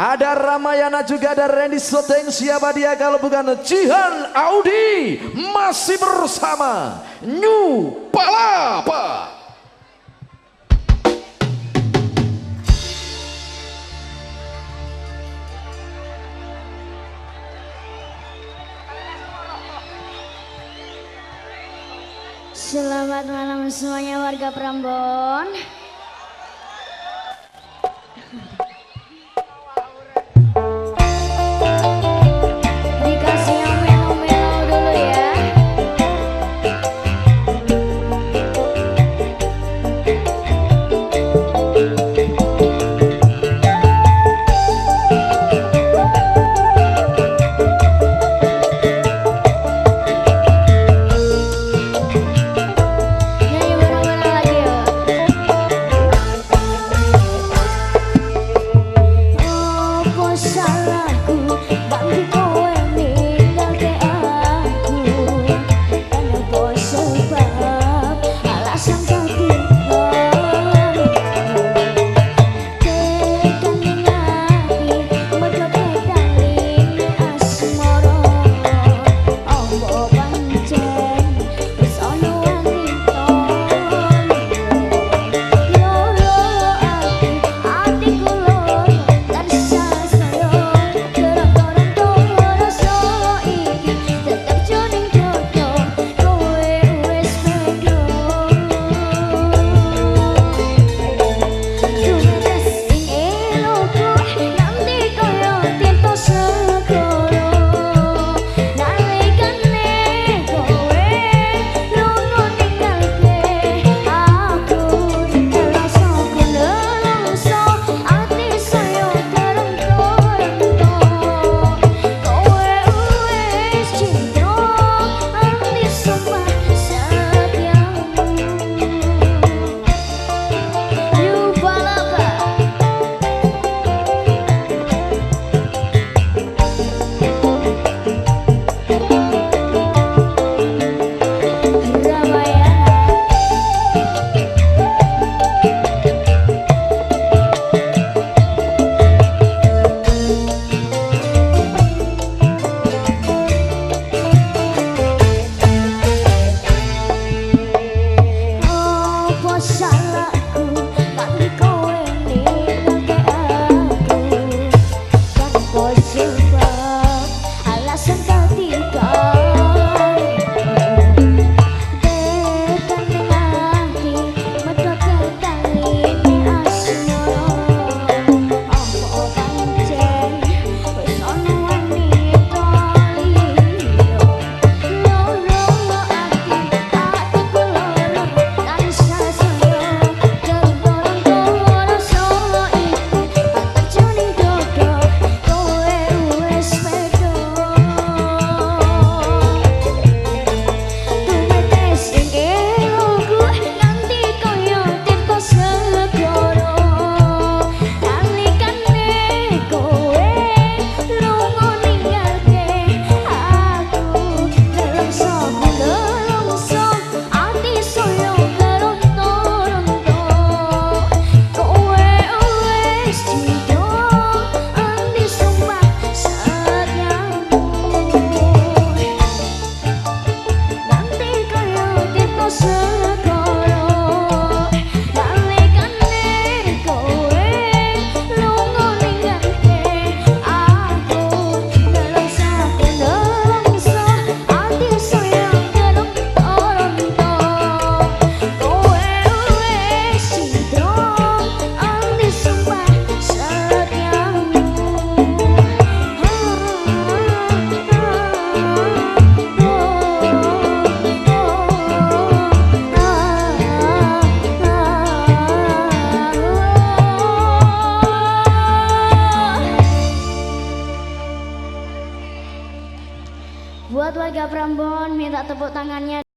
Ada Ramayana juga ada Randy Soteng siapa dia kalau bukan Cihan, Audi masih bersama New Palapa. Selamat malam semuanya warga Prambon. shall warga Prambon minta tepuk tangannya.